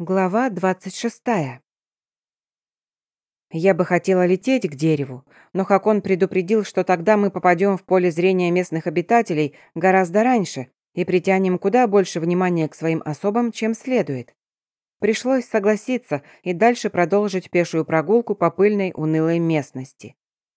Глава 26. Я бы хотела лететь к дереву, но Хакон предупредил, что тогда мы попадем в поле зрения местных обитателей гораздо раньше и притянем куда больше внимания к своим особам, чем следует. Пришлось согласиться и дальше продолжить пешую прогулку по пыльной, унылой местности.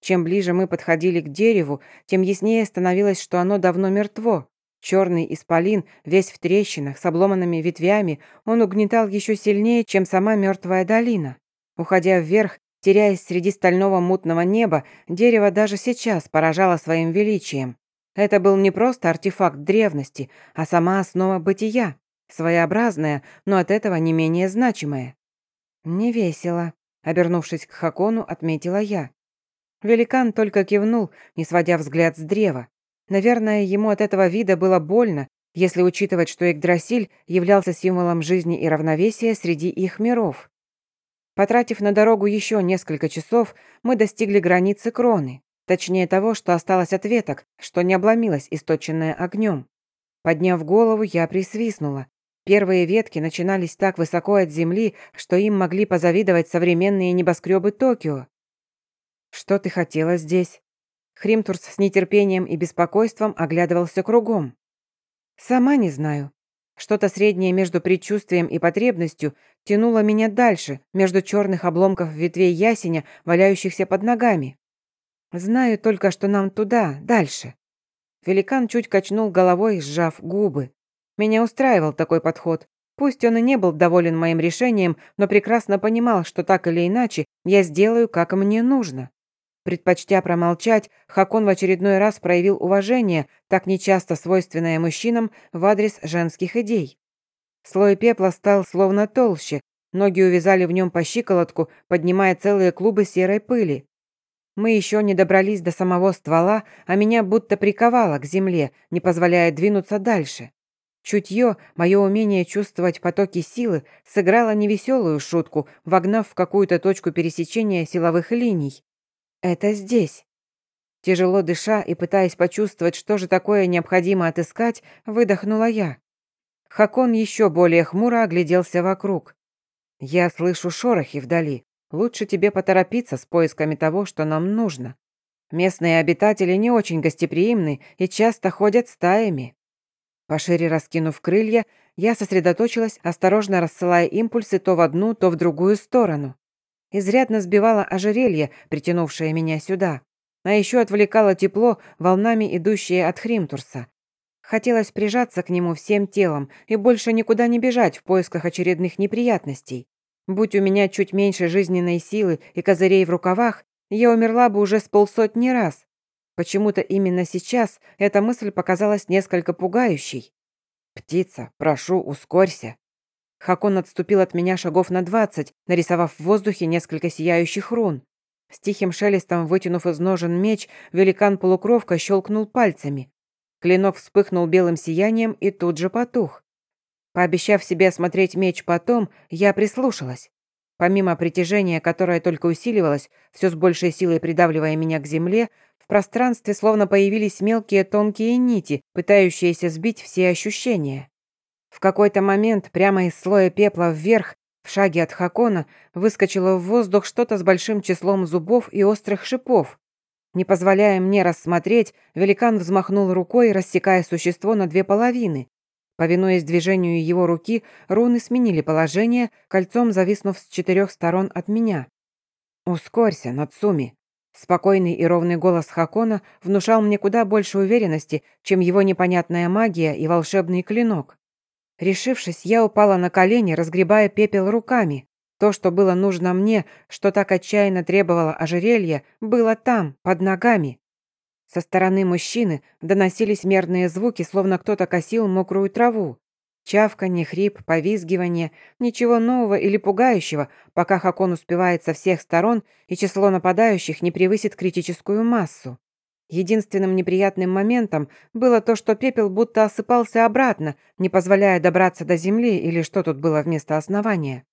Чем ближе мы подходили к дереву, тем яснее становилось, что оно давно мертво, Черный исполин, весь в трещинах, с обломанными ветвями, он угнетал еще сильнее, чем сама мертвая долина. Уходя вверх, теряясь среди стального мутного неба, дерево даже сейчас поражало своим величием. Это был не просто артефакт древности, а сама основа бытия, своеобразная, но от этого не менее значимая. «Не весело», — обернувшись к Хакону, отметила я. Великан только кивнул, не сводя взгляд с древа. Наверное, ему от этого вида было больно, если учитывать, что Игдрасиль являлся символом жизни и равновесия среди их миров. Потратив на дорогу еще несколько часов, мы достигли границы кроны, точнее того, что осталось от веток, что не обломилось, источенное огнем. Подняв голову, я присвистнула. Первые ветки начинались так высоко от земли, что им могли позавидовать современные небоскребы Токио. «Что ты хотела здесь?» Хримтурс с нетерпением и беспокойством оглядывался кругом. «Сама не знаю. Что-то среднее между предчувствием и потребностью тянуло меня дальше, между черных обломков ветвей ясеня, валяющихся под ногами. Знаю только, что нам туда, дальше». Великан чуть качнул головой, сжав губы. Меня устраивал такой подход. Пусть он и не был доволен моим решением, но прекрасно понимал, что так или иначе я сделаю, как мне нужно. Предпочтя промолчать, Хакон в очередной раз проявил уважение, так нечасто свойственное мужчинам, в адрес женских идей. Слой пепла стал словно толще, ноги увязали в нем по щиколотку, поднимая целые клубы серой пыли. Мы еще не добрались до самого ствола, а меня будто приковало к земле, не позволяя двинуться дальше. Чутье, мое умение чувствовать потоки силы, сыграло невеселую шутку, вогнав в какую-то точку пересечения силовых линий. Это здесь. Тяжело дыша и пытаясь почувствовать, что же такое необходимо отыскать, выдохнула я. Хакон еще более хмуро огляделся вокруг. «Я слышу шорохи вдали. Лучше тебе поторопиться с поисками того, что нам нужно. Местные обитатели не очень гостеприимны и часто ходят стаями». Пошире раскинув крылья, я сосредоточилась, осторожно рассылая импульсы то в одну, то в другую сторону изрядно сбивало ожерелье, притянувшее меня сюда. А еще отвлекало тепло, волнами идущее от Хримтурса. Хотелось прижаться к нему всем телом и больше никуда не бежать в поисках очередных неприятностей. Будь у меня чуть меньше жизненной силы и козырей в рукавах, я умерла бы уже с полсотни раз. Почему-то именно сейчас эта мысль показалась несколько пугающей. «Птица, прошу, ускорься», Хакон отступил от меня шагов на двадцать, нарисовав в воздухе несколько сияющих рун. С тихим шелестом, вытянув из ножен меч, великан-полукровка щелкнул пальцами. Клинок вспыхнул белым сиянием и тут же потух. Пообещав себе осмотреть меч потом, я прислушалась. Помимо притяжения, которое только усиливалось, все с большей силой придавливая меня к земле, в пространстве словно появились мелкие тонкие нити, пытающиеся сбить все ощущения. В какой-то момент прямо из слоя пепла вверх, в шаге от Хакона, выскочило в воздух что-то с большим числом зубов и острых шипов. Не позволяя мне рассмотреть, великан взмахнул рукой, рассекая существо на две половины. Повинуясь движению его руки, руны сменили положение, кольцом зависнув с четырех сторон от меня. «Ускорься, Нацуми!» Спокойный и ровный голос Хакона внушал мне куда больше уверенности, чем его непонятная магия и волшебный клинок. Решившись, я упала на колени, разгребая пепел руками. То, что было нужно мне, что так отчаянно требовало ожерелья, было там, под ногами. Со стороны мужчины доносились мерные звуки, словно кто-то косил мокрую траву. Чавканье, хрип, повизгивание, ничего нового или пугающего, пока Хакон успевает со всех сторон и число нападающих не превысит критическую массу. Единственным неприятным моментом было то, что пепел будто осыпался обратно, не позволяя добраться до земли или что тут было вместо основания.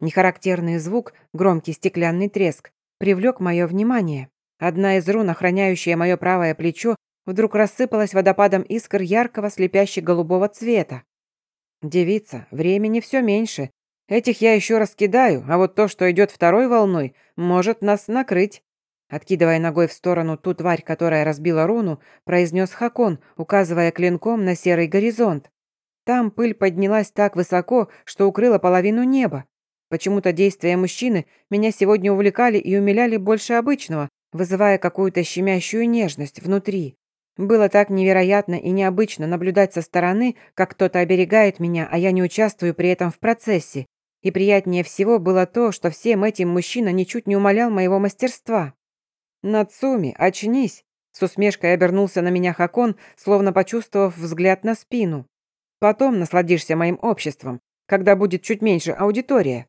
Нехарактерный звук, громкий стеклянный треск, привлек мое внимание. Одна из рун, охраняющая мое правое плечо, вдруг рассыпалась водопадом искр яркого слепящего голубого цвета. «Девица, времени все меньше. Этих я еще раскидаю, а вот то, что идет второй волной, может нас накрыть». Откидывая ногой в сторону ту тварь, которая разбила руну, произнес Хакон, указывая клинком на серый горизонт. Там пыль поднялась так высоко, что укрыла половину неба. Почему-то действия мужчины меня сегодня увлекали и умиляли больше обычного, вызывая какую-то щемящую нежность внутри. Было так невероятно и необычно наблюдать со стороны, как кто-то оберегает меня, а я не участвую при этом в процессе. И приятнее всего было то, что всем этим мужчина ничуть не умалял моего мастерства. «Нацуми, очнись!» С усмешкой обернулся на меня Хакон, словно почувствовав взгляд на спину. «Потом насладишься моим обществом, когда будет чуть меньше аудитория».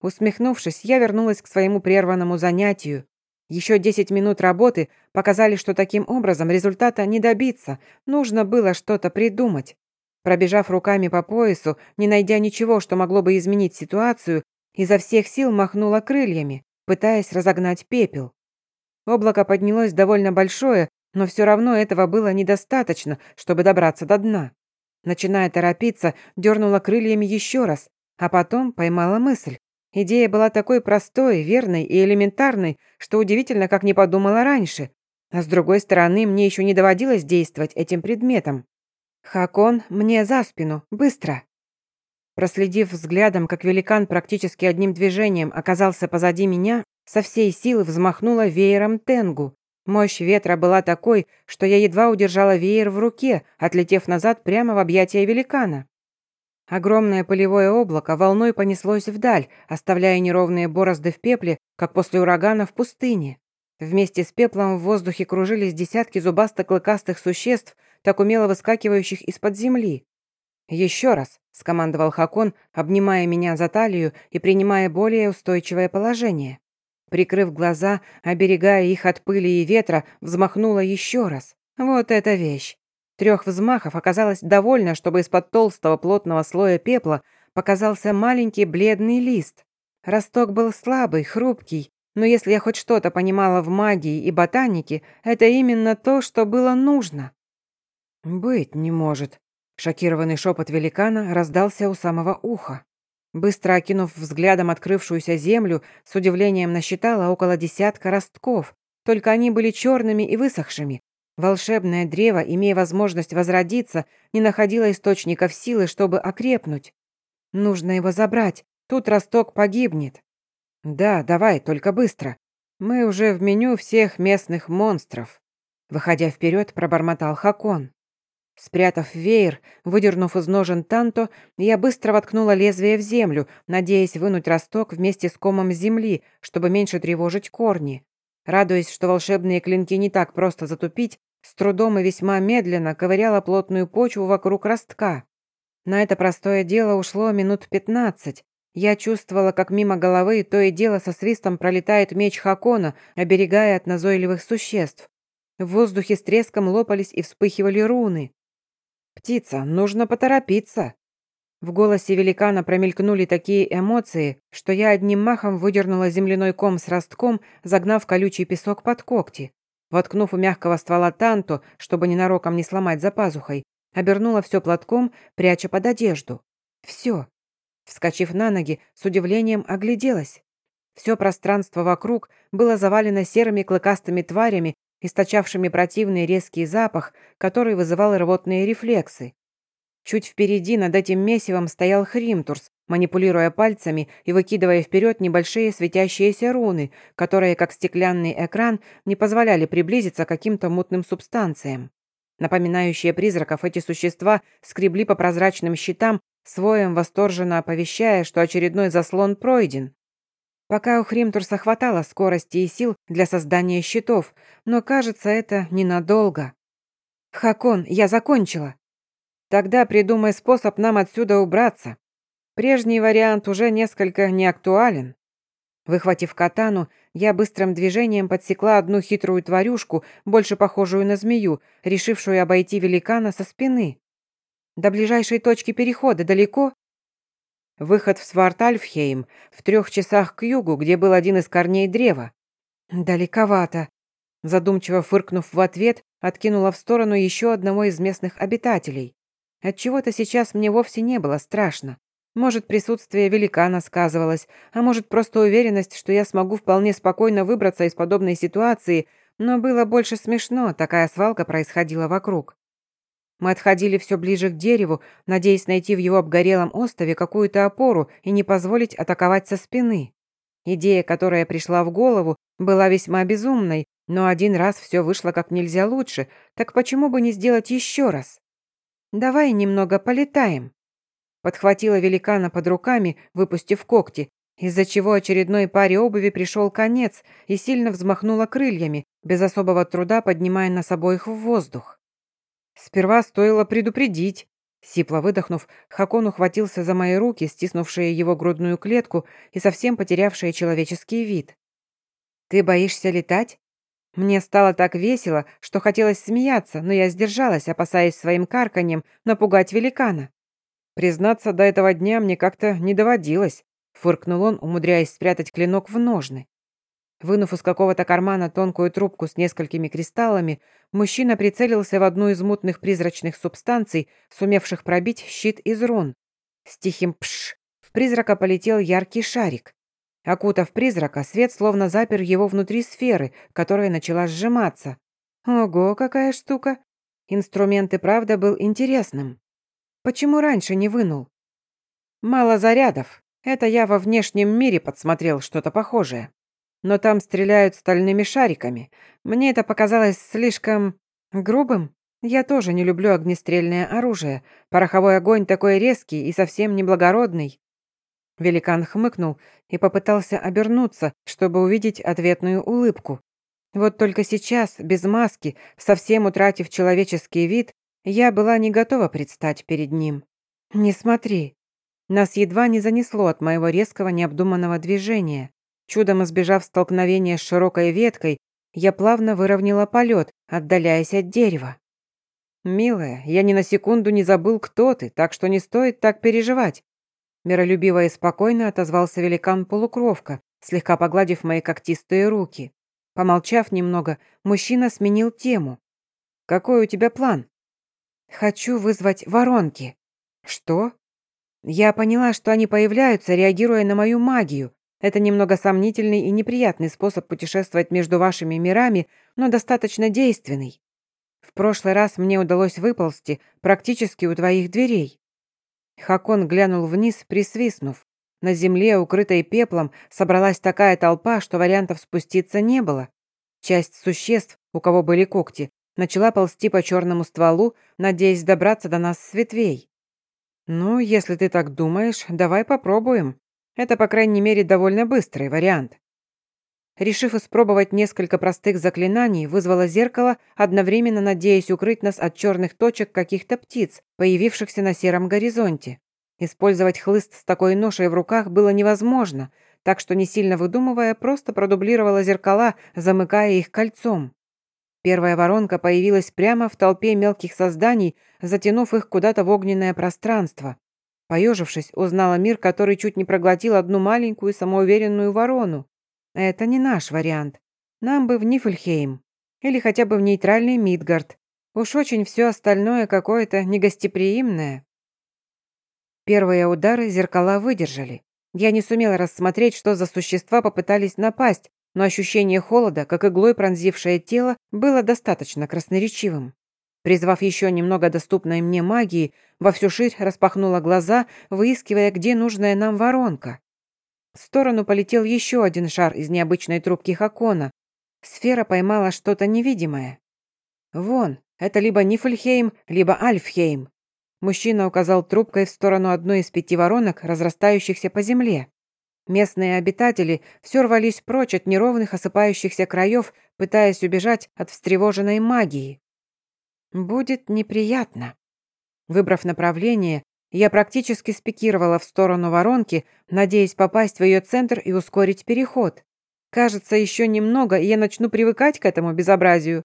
Усмехнувшись, я вернулась к своему прерванному занятию. Еще десять минут работы показали, что таким образом результата не добиться, нужно было что-то придумать. Пробежав руками по поясу, не найдя ничего, что могло бы изменить ситуацию, изо всех сил махнула крыльями, пытаясь разогнать пепел. Облако поднялось довольно большое, но все равно этого было недостаточно, чтобы добраться до дна. Начиная торопиться, дернула крыльями еще раз, а потом поймала мысль. Идея была такой простой, верной и элементарной, что удивительно, как не подумала раньше. А с другой стороны, мне еще не доводилось действовать этим предметом. «Хакон, мне за спину, быстро!» Проследив взглядом, как великан практически одним движением оказался позади меня, со всей силы взмахнула веером Тенгу. Мощь ветра была такой, что я едва удержала веер в руке, отлетев назад прямо в объятия великана. Огромное полевое облако волной понеслось вдаль, оставляя неровные борозды в пепле, как после урагана в пустыне. Вместе с пеплом в воздухе кружились десятки зубасто-клыкастых существ, так умело выскакивающих из-под земли. «Еще раз», — скомандовал Хакон, обнимая меня за талию и принимая более устойчивое положение. Прикрыв глаза, оберегая их от пыли и ветра, взмахнула еще раз. Вот эта вещь. Трех взмахов оказалось довольно, чтобы из-под толстого плотного слоя пепла показался маленький бледный лист. Росток был слабый, хрупкий, но если я хоть что-то понимала в магии и ботанике, это именно то, что было нужно. «Быть не может», — шокированный шепот великана раздался у самого уха. Быстро окинув взглядом открывшуюся землю, с удивлением насчитала около десятка ростков, только они были черными и высохшими. Волшебное древо, имея возможность возродиться, не находило источников силы, чтобы окрепнуть. Нужно его забрать, тут росток погибнет. Да, давай, только быстро. Мы уже в меню всех местных монстров. Выходя вперед, пробормотал Хакон. Спрятав веер, выдернув из ножен танто, я быстро воткнула лезвие в землю, надеясь вынуть росток вместе с комом земли, чтобы меньше тревожить корни. Радуясь, что волшебные клинки не так просто затупить, с трудом и весьма медленно ковыряла плотную почву вокруг ростка. На это простое дело ушло минут пятнадцать. Я чувствовала, как мимо головы то и дело со свистом пролетает меч Хакона, оберегая от назойливых существ. В воздухе с треском лопались и вспыхивали руны. «Птица, нужно поторопиться!» В голосе великана промелькнули такие эмоции, что я одним махом выдернула земляной ком с ростком, загнав колючий песок под когти. Воткнув у мягкого ствола танту, чтобы ненароком не сломать за пазухой, обернула все платком, пряча под одежду. Все. Вскочив на ноги, с удивлением огляделась. Все пространство вокруг было завалено серыми клыкастыми тварями источавшими противный резкий запах, который вызывал рвотные рефлексы. Чуть впереди над этим месивом стоял Хримтурс, манипулируя пальцами и выкидывая вперед небольшие светящиеся руны, которые, как стеклянный экран, не позволяли приблизиться к каким-то мутным субстанциям. Напоминающие призраков эти существа скребли по прозрачным щитам, своем восторженно оповещая, что очередной заслон пройден. Пока у Хримтурса хватало скорости и сил для создания щитов, но, кажется, это ненадолго. «Хакон, я закончила!» «Тогда придумай способ нам отсюда убраться. Прежний вариант уже несколько неактуален». Выхватив катану, я быстрым движением подсекла одну хитрую тварюшку, больше похожую на змею, решившую обойти великана со спины. «До ближайшей точки перехода далеко?» Выход в Свартальфхейм в трех часах к югу, где был один из корней древа. Далековато. Задумчиво фыркнув в ответ, откинула в сторону еще одного из местных обитателей. Отчего-то сейчас мне вовсе не было страшно. Может, присутствие великана сказывалось, а может, просто уверенность, что я смогу вполне спокойно выбраться из подобной ситуации, но было больше смешно, такая свалка происходила вокруг. Мы отходили все ближе к дереву, надеясь найти в его обгорелом острове какую-то опору и не позволить атаковать со спины. Идея, которая пришла в голову, была весьма безумной, но один раз все вышло как нельзя лучше, так почему бы не сделать еще раз? «Давай немного полетаем». Подхватила великана под руками, выпустив когти, из-за чего очередной паре обуви пришел конец и сильно взмахнула крыльями, без особого труда поднимая нас обоих в воздух. Сперва стоило предупредить. Сипло выдохнув, Хакон ухватился за мои руки, стиснувшие его грудную клетку и совсем потерявшие человеческий вид. «Ты боишься летать?» Мне стало так весело, что хотелось смеяться, но я сдержалась, опасаясь своим карканьем напугать великана. Признаться, до этого дня мне как-то не доводилось, фыркнул он, умудряясь спрятать клинок в ножны. Вынув из какого-то кармана тонкую трубку с несколькими кристаллами, мужчина прицелился в одну из мутных призрачных субстанций, сумевших пробить щит из рун. С тихим «пш» в призрака полетел яркий шарик. Окутав призрака, свет словно запер его внутри сферы, которая начала сжиматься. Ого, какая штука! Инструмент и правда был интересным. Почему раньше не вынул? Мало зарядов. Это я во внешнем мире подсмотрел что-то похожее но там стреляют стальными шариками. Мне это показалось слишком грубым. Я тоже не люблю огнестрельное оружие. Пороховой огонь такой резкий и совсем неблагородный». Великан хмыкнул и попытался обернуться, чтобы увидеть ответную улыбку. Вот только сейчас, без маски, совсем утратив человеческий вид, я была не готова предстать перед ним. «Не смотри». Нас едва не занесло от моего резкого необдуманного движения. Чудом избежав столкновения с широкой веткой, я плавно выровняла полет, отдаляясь от дерева. «Милая, я ни на секунду не забыл, кто ты, так что не стоит так переживать». Миролюбиво и спокойно отозвался великан-полукровка, слегка погладив мои когтистые руки. Помолчав немного, мужчина сменил тему. «Какой у тебя план?» «Хочу вызвать воронки». «Что?» «Я поняла, что они появляются, реагируя на мою магию, это немного сомнительный и неприятный способ путешествовать между вашими мирами, но достаточно действенный. В прошлый раз мне удалось выползти практически у твоих дверей». Хакон глянул вниз, присвистнув. На земле, укрытой пеплом, собралась такая толпа, что вариантов спуститься не было. Часть существ, у кого были когти, начала ползти по черному стволу, надеясь добраться до нас с ветвей. «Ну, если ты так думаешь, давай попробуем», это, по крайней мере, довольно быстрый вариант. Решив испробовать несколько простых заклинаний, вызвала зеркало, одновременно надеясь укрыть нас от черных точек каких-то птиц, появившихся на сером горизонте. Использовать хлыст с такой ношей в руках было невозможно, так что, не сильно выдумывая, просто продублировала зеркала, замыкая их кольцом. Первая воронка появилась прямо в толпе мелких созданий, затянув их куда-то в огненное пространство. Поежившись, узнала мир, который чуть не проглотил одну маленькую самоуверенную ворону. Это не наш вариант. Нам бы в Нифльхейм. Или хотя бы в нейтральный Мидгард. Уж очень все остальное какое-то негостеприимное. Первые удары зеркала выдержали. Я не сумела рассмотреть, что за существа попытались напасть, но ощущение холода, как иглой пронзившее тело, было достаточно красноречивым. Призвав еще немного доступной мне магии, во всю ширь распахнула глаза, выискивая, где нужная нам воронка. В сторону полетел еще один шар из необычной трубки Хакона. Сфера поймала что-то невидимое. «Вон, это либо Нифльхейм, либо Альфхейм». Мужчина указал трубкой в сторону одной из пяти воронок, разрастающихся по земле. Местные обитатели все рвались прочь от неровных осыпающихся краев, пытаясь убежать от встревоженной магии. Будет неприятно. Выбрав направление, я практически спикировала в сторону воронки, надеясь попасть в ее центр и ускорить переход. Кажется, еще немного, и я начну привыкать к этому безобразию.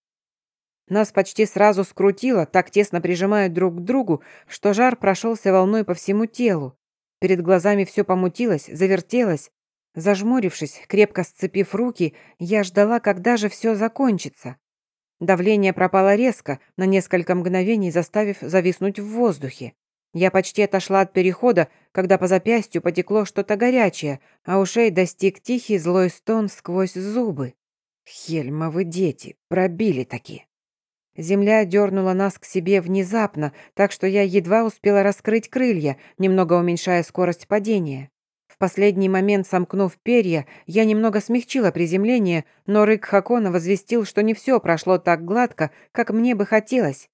Нас почти сразу скрутило, так тесно прижимают друг к другу, что жар прошелся волной по всему телу. Перед глазами все помутилось, завертелось. Зажмурившись, крепко сцепив руки, я ждала, когда же все закончится. Давление пропало резко, на несколько мгновений заставив зависнуть в воздухе. Я почти отошла от перехода, когда по запястью потекло что-то горячее, а ушей достиг тихий злой стон сквозь зубы. Хельмовы дети, пробили таки. Земля дернула нас к себе внезапно, так что я едва успела раскрыть крылья, немного уменьшая скорость падения. Последний момент, сомкнув перья, я немного смягчила приземление, но рык Хакона возвестил, что не все прошло так гладко, как мне бы хотелось.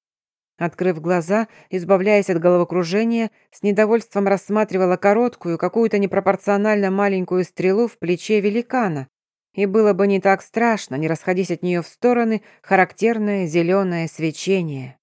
Открыв глаза, избавляясь от головокружения, с недовольством рассматривала короткую, какую-то непропорционально маленькую стрелу в плече великана. И было бы не так страшно, не расходись от нее в стороны характерное зеленое свечение.